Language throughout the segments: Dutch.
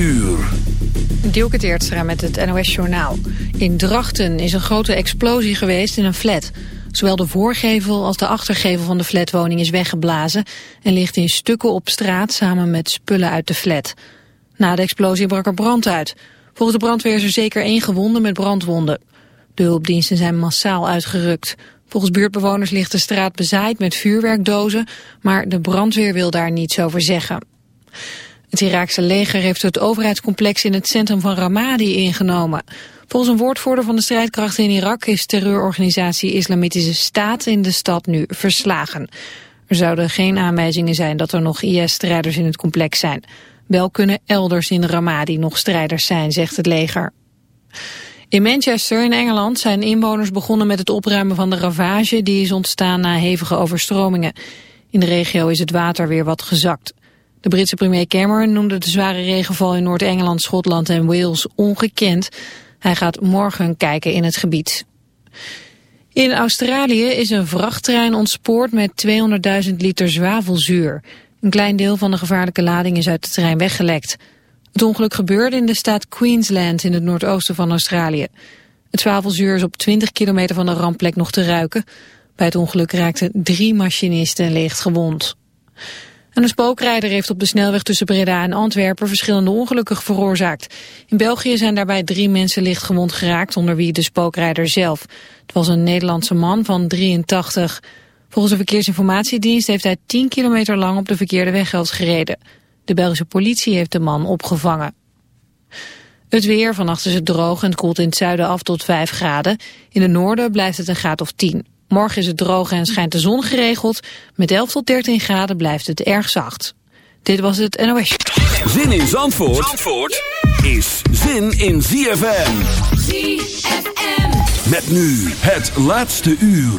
uur. Met het NOS Journaal. In Drachten is een grote explosie geweest in een flat. Zowel de voorgevel als de achtergevel van de flatwoning is weggeblazen... en ligt in stukken op straat samen met spullen uit de flat. Na de explosie brak er brand uit. Volgens de brandweer is er zeker één gewonde met brandwonden. De hulpdiensten zijn massaal uitgerukt. Volgens buurtbewoners ligt de straat bezaaid met vuurwerkdozen... maar de brandweer wil daar niets over zeggen. Het Iraakse leger heeft het overheidscomplex in het centrum van Ramadi ingenomen. Volgens een woordvoerder van de strijdkrachten in Irak is terreurorganisatie Islamitische Staat in de stad nu verslagen. Er zouden geen aanwijzingen zijn dat er nog IS-strijders in het complex zijn. Wel kunnen elders in Ramadi nog strijders zijn, zegt het leger. In Manchester in Engeland zijn inwoners begonnen met het opruimen van de ravage die is ontstaan na hevige overstromingen. In de regio is het water weer wat gezakt. De Britse premier Cameron noemde de zware regenval in Noord-Engeland, Schotland en Wales ongekend. Hij gaat morgen kijken in het gebied. In Australië is een vrachttrein ontspoord met 200.000 liter zwavelzuur. Een klein deel van de gevaarlijke lading is uit de trein weggelekt. Het ongeluk gebeurde in de staat Queensland in het noordoosten van Australië. Het zwavelzuur is op 20 kilometer van de rampplek nog te ruiken. Bij het ongeluk raakten drie machinisten licht gewond. En een spookrijder heeft op de snelweg tussen Breda en Antwerpen verschillende ongelukken veroorzaakt. In België zijn daarbij drie mensen licht gewond geraakt, onder wie de spookrijder zelf. Het was een Nederlandse man van 83. Volgens de Verkeersinformatiedienst heeft hij 10 kilometer lang op de verkeerde weghelft gereden. De Belgische politie heeft de man opgevangen. Het weer, vannacht is het droog en het koelt in het zuiden af tot 5 graden. In het noorden blijft het een graad of 10. Morgen is het droog en schijnt de zon geregeld. Met 11 tot 13 graden blijft het erg zacht. Dit was het NOS. Zin in Zandvoort, Zandvoort is zin in ZFM. ZFM. Met nu het laatste uur.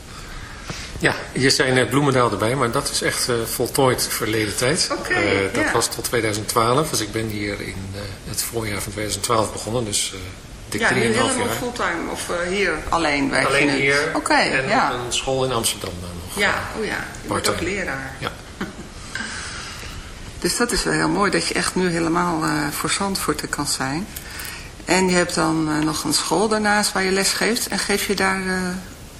Ja, hier zijn net Bloemendaal erbij, maar dat is echt uh, voltooid verleden tijd. Okay, uh, dat ja. was tot 2012, dus ik ben hier in het voorjaar van 2012 begonnen, dus dik 3,5 ja, jaar. helemaal fulltime of hier alleen werk Alleen hier Oké, okay, en ja. een school in Amsterdam dan nog. Ja, oh ja, je bent ook leraar. Ja. Dus dat is wel heel mooi dat je echt nu helemaal uh, voor Zandvoort kan zijn. En je hebt dan uh, nog een school daarnaast waar je les geeft. En geef je daar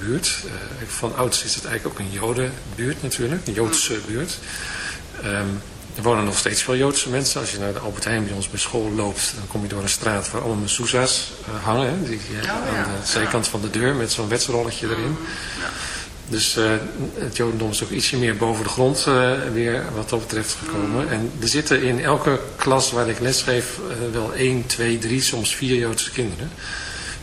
buurt. van ouds is het eigenlijk ook een jodenbuurt natuurlijk, een Joodse buurt. Um, er wonen nog steeds veel Joodse mensen. Als je naar de Albert Heijn bij ons bij school loopt, dan kom je door een straat waar allemaal mezuzah's hangen. Die, oh, ja. aan de zijkant van de deur met zo'n wetsrolletje erin. Ja. Dus uh, het jodendom is ook ietsje meer boven de grond uh, weer wat dat betreft gekomen. Mm. En er zitten in elke klas waar ik lesgeef uh, wel 1, 2, 3, soms 4 Joodse kinderen.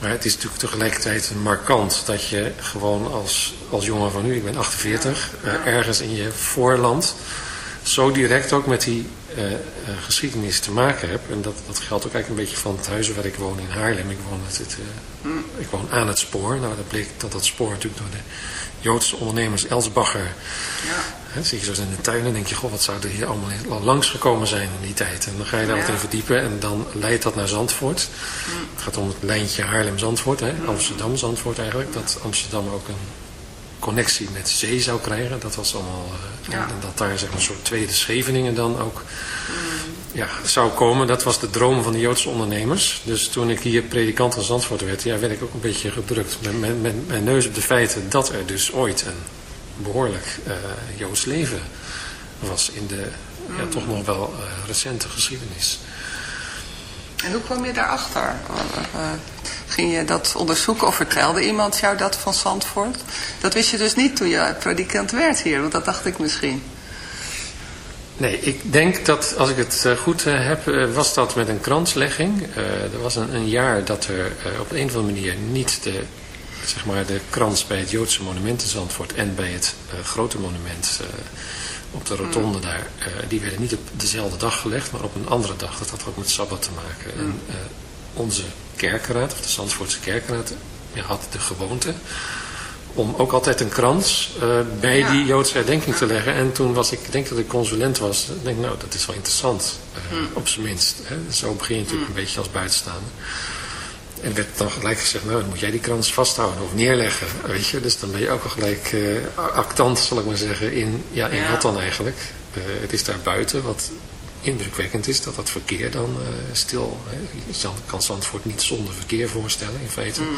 Maar het is natuurlijk tegelijkertijd markant dat je gewoon als, als jongen van nu, ik ben 48, ja. uh, ergens in je voorland zo direct ook met die geschiedenis te maken heb. En dat, dat geldt ook eigenlijk een beetje van het huis waar ik woon in Haarlem. Ik woon, het, mm. Ik woon aan het spoor. Nou, dat bleek dat dat spoor natuurlijk door de Joodse ondernemers Elsbacher. Ja. He, zie je zo in de tuin en denk je, goh, wat zou er hier allemaal langs gekomen zijn in die tijd. En dan ga je daar wat in verdiepen en dan leidt dat naar Zandvoort. Mm. Het gaat om het lijntje Haarlem-Zandvoort, mm. Amsterdam-Zandvoort eigenlijk. Dat Amsterdam ook een connectie met zee zou krijgen. Dat was allemaal, uh, en, dat daar zeg maar, een soort tweede Scheveningen dan ook ja, zou komen. Dat was de droom van de Joodse ondernemers. Dus toen ik hier predikant van Zandvoort werd, ja, werd ik ook een beetje gedrukt. Met, met, met mijn neus op de feiten dat er dus ooit een behoorlijk uh, Joods leven was in de ja, toch nog wel uh, recente geschiedenis. En hoe kwam je daarachter? Uh, ging je dat onderzoeken of vertelde iemand jou dat van Zandvoort? Dat wist je dus niet toen je predikant werd hier, want dat dacht ik misschien. Nee, ik denk dat, als ik het eh, goed eh, heb, eh, was dat met een kranslegging. er was een, een, jaar dat er op een of andere manier niet de, zeg maar, de krans bij het Joodse monument in Zandvoort en bij het grote monument op de rotonde hmm. daar, die werden niet op dezelfde dag gelegd, maar op een andere dag. Dat had ook met Sabbat te maken. En hmm. onze kerkenraad, of de Zandvoortse kerkenraad, had de gewoonte om ook altijd een krans uh, bij die Joodse herdenking te leggen. En toen was ik, denk dat ik consulent was, ik denk nou dat is wel interessant, uh, op zijn minst. Hè. Zo begin je natuurlijk hmm. een beetje als buitenstaander. En werd dan gelijk gezegd, nou dan moet jij die krans vasthouden of neerleggen, weet je. Dus dan ben je ook al gelijk uh, actant, zal ik maar zeggen, in, ja, in ja. wat dan eigenlijk. het is daar buiten, wat indrukwekkend is dat dat verkeer dan uh, stil... Hè. Je kan Zandvoort niet zonder verkeer voorstellen in feite. Mm.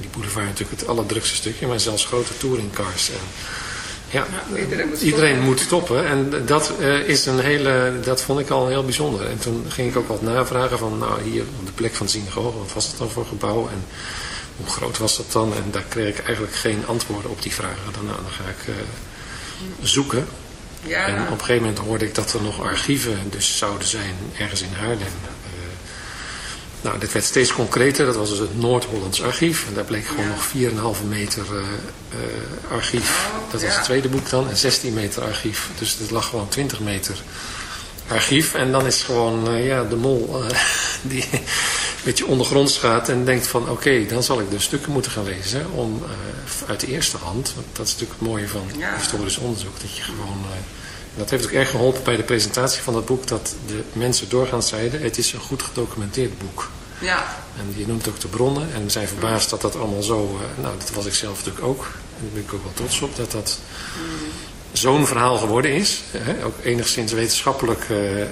Die boulevard natuurlijk het allerdrukste stukje, maar zelfs grote touringcars. En, ja, iedereen, moet, iedereen stoppen. moet stoppen. En dat uh, is een hele, dat vond ik al heel bijzonder. En toen ging ik ook wat navragen van, nou hier op de plek van synagoge, wat was het dan voor gebouw? En hoe groot was dat dan? En daar kreeg ik eigenlijk geen antwoorden op die vragen. Dan, nou, dan ga ik uh, zoeken. Ja. En op een gegeven moment hoorde ik dat er nog archieven dus zouden zijn ergens in Haarlem. Uh, nou, dit werd steeds concreter. Dat was dus het Noord-Hollands archief. En daar bleek gewoon nog 4,5 meter uh, uh, archief. Dat was het tweede boek dan. En 16 meter archief. Dus het lag gewoon 20 meter archief. En dan is gewoon ja, de mol die beetje ondergronds gaat en denkt van oké, okay, dan zal ik de stukken moeten gaan lezen om uit de eerste hand, want dat is natuurlijk het mooie van historisch onderzoek, dat je gewoon dat heeft ook erg geholpen bij de presentatie van dat boek, dat de mensen doorgaans zeiden, het is een goed gedocumenteerd boek. Ja. En je noemt ook de bronnen en we zijn verbaasd dat dat allemaal zo, uh, nou dat was ik zelf natuurlijk ook, en daar ben ik ook wel trots op, dat dat mm. Zo'n verhaal geworden is. Hè? Ook enigszins wetenschappelijk, uh, uh,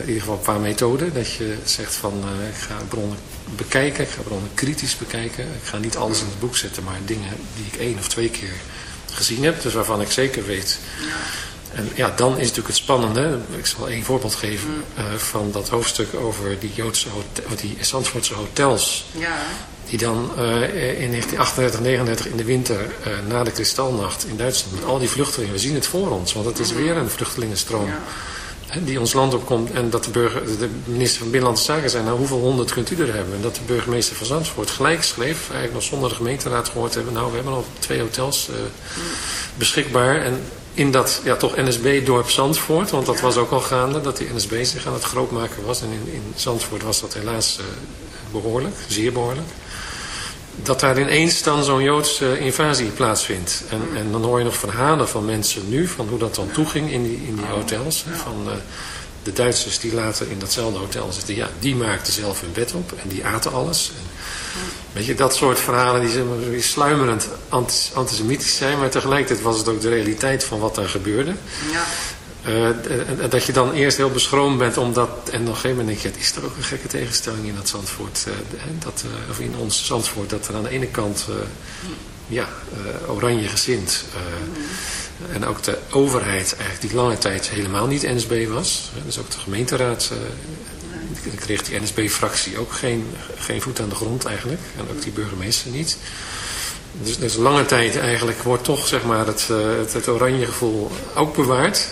in ieder geval qua methode, dat je zegt van ik ga bronnen bekijken, ik ga bronnen kritisch bekijken. Ik ga niet alles in het boek zetten, maar dingen die ik één of twee keer gezien heb, dus waarvan ik zeker weet... En ja, dan is natuurlijk het spannende, ik zal één voorbeeld geven, uh, van dat hoofdstuk over die Joodse hotel, die Zandvoortse hotels. Ja. Die dan uh, in 1938, 39 in de winter, uh, na de kristalnacht in Duitsland, met al die vluchtelingen, we zien het voor ons, want het is weer een vluchtelingenstroom. Ja die ons land opkomt en dat de, burger, de minister van Binnenlandse Zaken zei, nou hoeveel honderd kunt u er hebben? En dat de burgemeester van Zandvoort gelijk schreef, eigenlijk nog zonder de gemeenteraad gehoord hebben, nou we hebben al twee hotels uh, beschikbaar en in dat ja, toch NSB-dorp Zandvoort, want dat was ook al gaande, dat die NSB zich aan het grootmaken was. En in, in Zandvoort was dat helaas behoorlijk, zeer behoorlijk. Dat daar ineens dan zo'n Joodse invasie plaatsvindt. En, en dan hoor je nog verhalen van mensen nu, van hoe dat dan toeging in die, in die hotels. Van uh, de Duitsers die later in datzelfde hotel zitten, ja, die maakten zelf hun bed op en die aten alles. En, Weet je, dat soort verhalen die, die sluimerend antisemitisch zijn, maar tegelijkertijd was het ook de realiteit van wat daar gebeurde. Ja. Uh, dat je dan eerst heel beschroomd bent omdat, en op een gegeven moment denk je, is toch ook een gekke tegenstelling in dat Zandvoort, uh, dat, of in ons Zandvoort, dat er aan de ene kant, ja, oranje gezind, en ook de overheid eigenlijk die lange tijd helemaal niet NSB was, dus ook de gemeenteraad kreeg die NSB-fractie ook geen, geen voet aan de grond eigenlijk. En ook die burgemeester niet. Dus, dus lange tijd eigenlijk wordt toch zeg maar, het, het, het, oranje gevoel ook bewaard.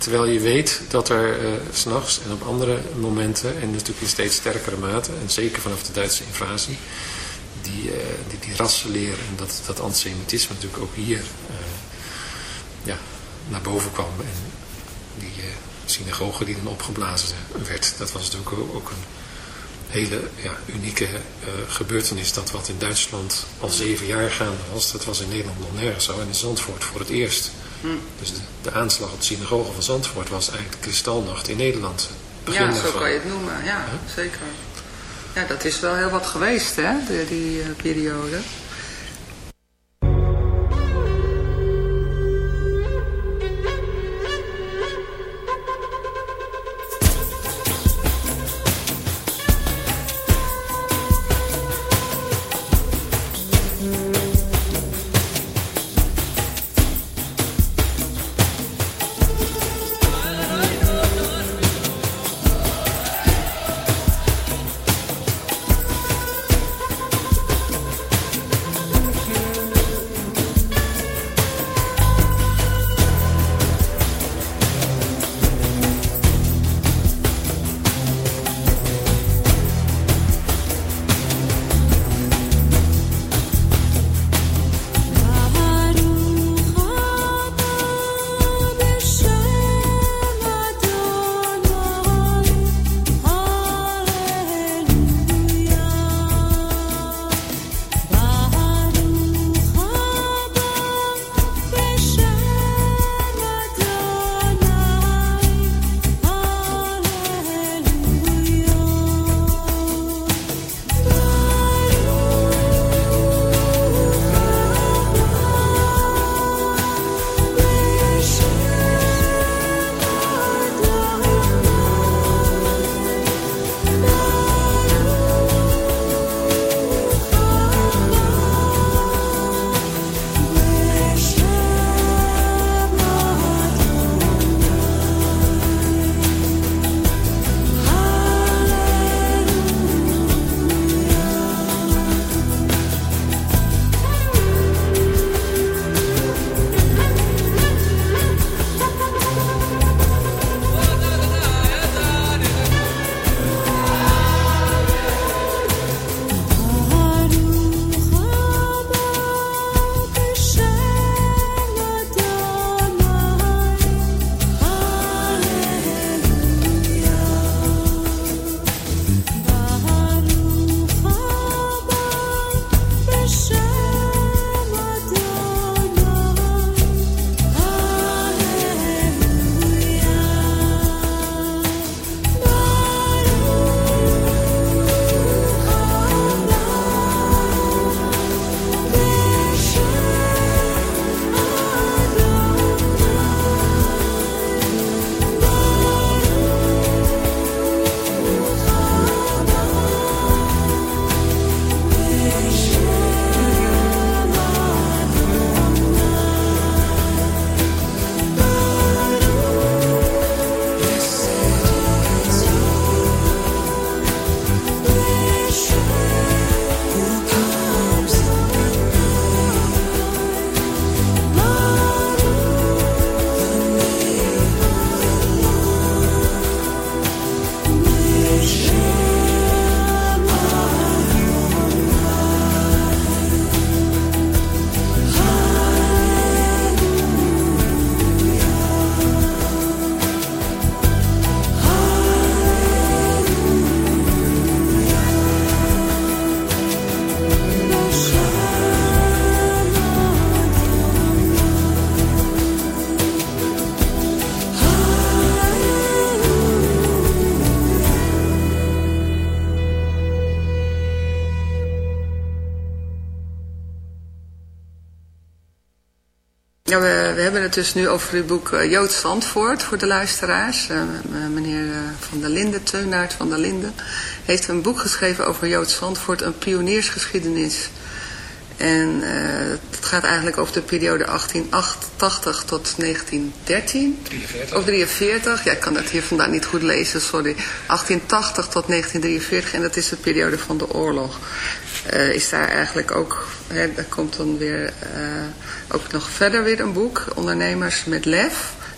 Terwijl je weet dat er uh, s'nachts en op andere momenten, en natuurlijk in steeds sterkere mate, en zeker vanaf de Duitse invasie, die, uh, die, die rassenleer en dat, dat antisemitisme natuurlijk ook hier ja, naar boven kwam. En die synagoge die dan opgeblazen werd. Dat was natuurlijk ook een hele ja, unieke gebeurtenis. Dat wat in Duitsland al zeven jaar gaande was, dat was in Nederland nog nergens zo. En in Zandvoort voor het eerst. Dus de, de, aanslag op de synagoge van Zandvoort was eigenlijk kristalnacht in Nederland. ja, zo kan je het noemen. Ja, zeker. Ja, dat is wel heel wat geweest, hè, die, die periode. Hebben het dus nu over het boek uh, Jood Zandvoort voor de luisteraars. Uh, meneer uh, Van der Linden, Teunaert van der Linden, heeft een boek geschreven over Jood Zandvoort, een pioniersgeschiedenis. En het gaat eigenlijk over de periode 1888 tot 1913. 43. Of 43, ja ik kan dat hier vandaan niet goed lezen, sorry. 1880 tot 1943 en dat is de periode van de oorlog. is daar eigenlijk ook, hè, daar komt dan weer ook nog verder weer een boek, Ondernemers met Lef.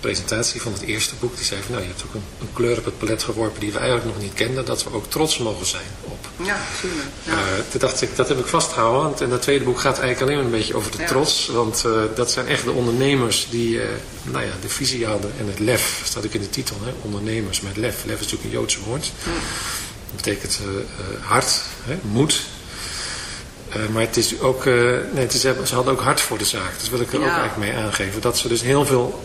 presentatie van het eerste boek. Die zei van nou je hebt ook een, een, kleur op het palet geworpen die we eigenlijk nog niet kenden. Dat we ook trots mogen zijn op. Ja, tuurlijk. Ja. Uh, toen dacht ik, dat heb ik vastgehouden. Want en dat tweede boek gaat eigenlijk alleen maar een beetje over de Ja. trots. Want uh, dat zijn echt de ondernemers die uh, nou ja, de visie hadden. En het lef, staat ook in de titel. Hè? Ondernemers met lef. Lef is natuurlijk een Joodse woord. Dat betekent hart, hè? moed. Uh, maar het is ook, uh, nee, het is, ze hadden ook hart voor de zaak. Dus wil ik er Ja. ook eigenlijk mee aangeven. Dat ze dus heel veel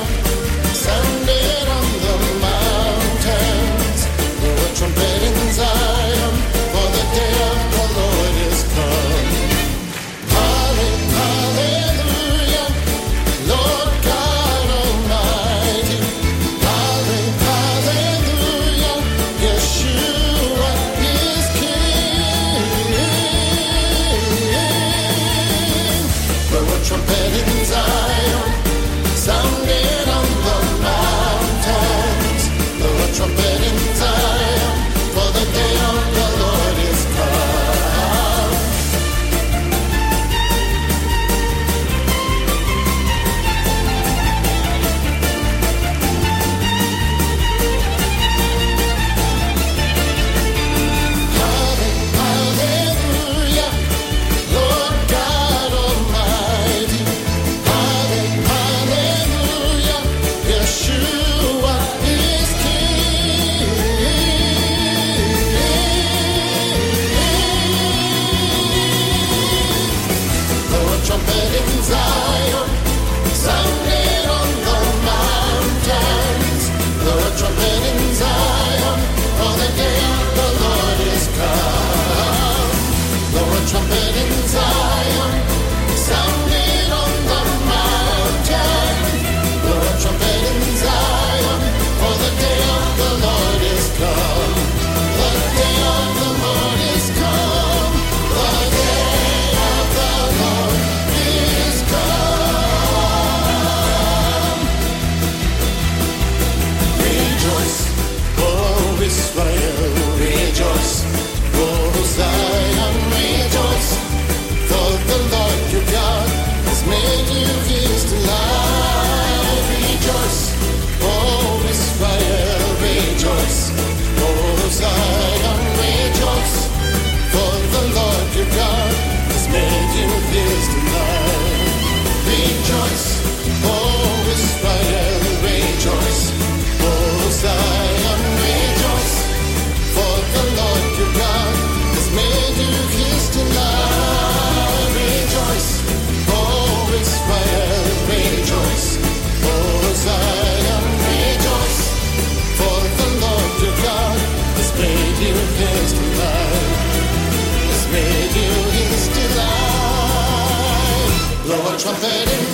that in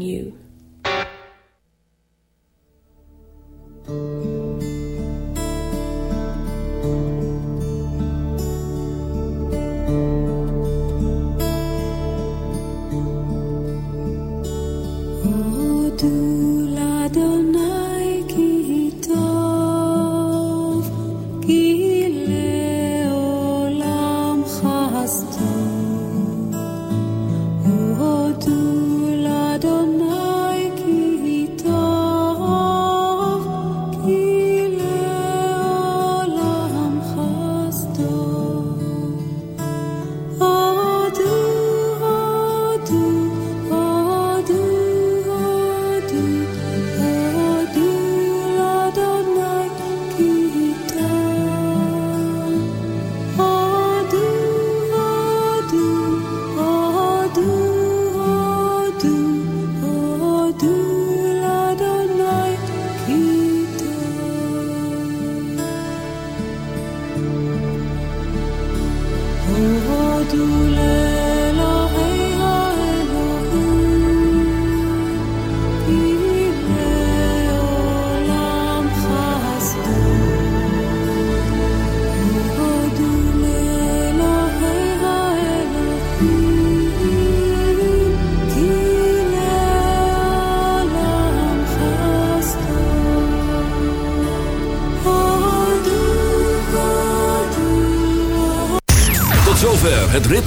you.